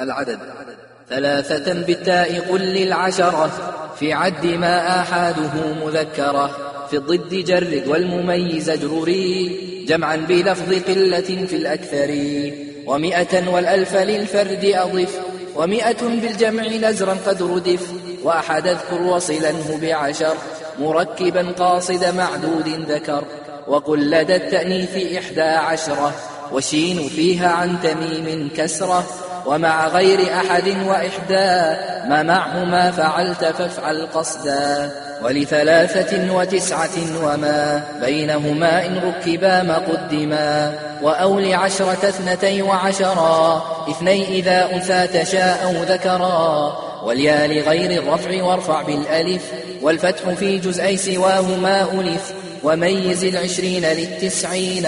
العدد. ثلاثة بالتاء قل للعشرة في عد ما آحاده مذكرة. في الضد جرد والمميز اجرري جمعا بلفظ قلة في الأكثر. ومئة والألف للفرد أضف ومئة بالجمع نزرا قد ردف. وأحد أذكر وصلنه بعشر مركبا قاصد معدود ذكر. وقل لدى التأنيث إحدى عشرة وشين فيها عن تميم كسرة. ومع غير أحد وإحدى ما معهما فعلت فافعل قصدا. ولثلاثة وتسعة وما بينهما إن ركبا ما قدما. وأول عشرة اثنتي وعشرا اثني إذا أنثى تشاء ذكرا. واليا لغير الرفع وارفع بالألف والفتح في جزئي سواهما ألف وميز العشرين للتسعين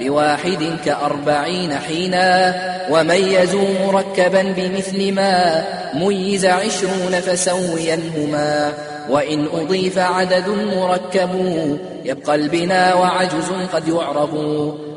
بواحد كأربعين حينا وميزوا مركبا بمثل ما ميز عشرون فسوينهما وإن أضيف عدد مركب يبقى البنا وعجز قد يعرب.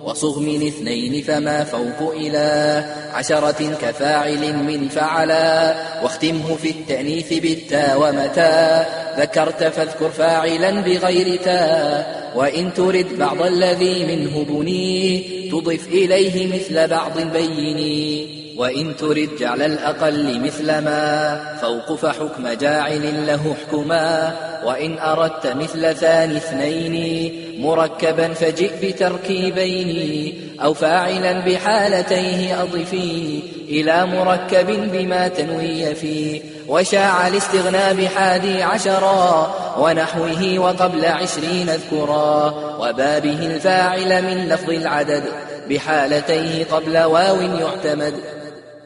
وصغ من اثنين فما فوق إلى عشرة كفاعل من فعلا واختمه في التأنيث بالتا ومتى ذكرت فاذكر فاعلا بغير تا. وإن ترد بعض الذي منه بني تضف إليه مثل بعض بيني. وإن ترد جعل الأقل مثل ما فوق فحكم جاعل له حكما وإن أردت مثل ثاني اثنين مركبا فجئ بتركيبين أو فاعلا بحالتيه أضفي إلى مركب بما تنوي فيه وشاع الاستغنى بحادي عشرا ونحوه وقبل عشرين اذكرا وبابه الفاعل من لفظ العدد بحالتيه قبل واو يعتمد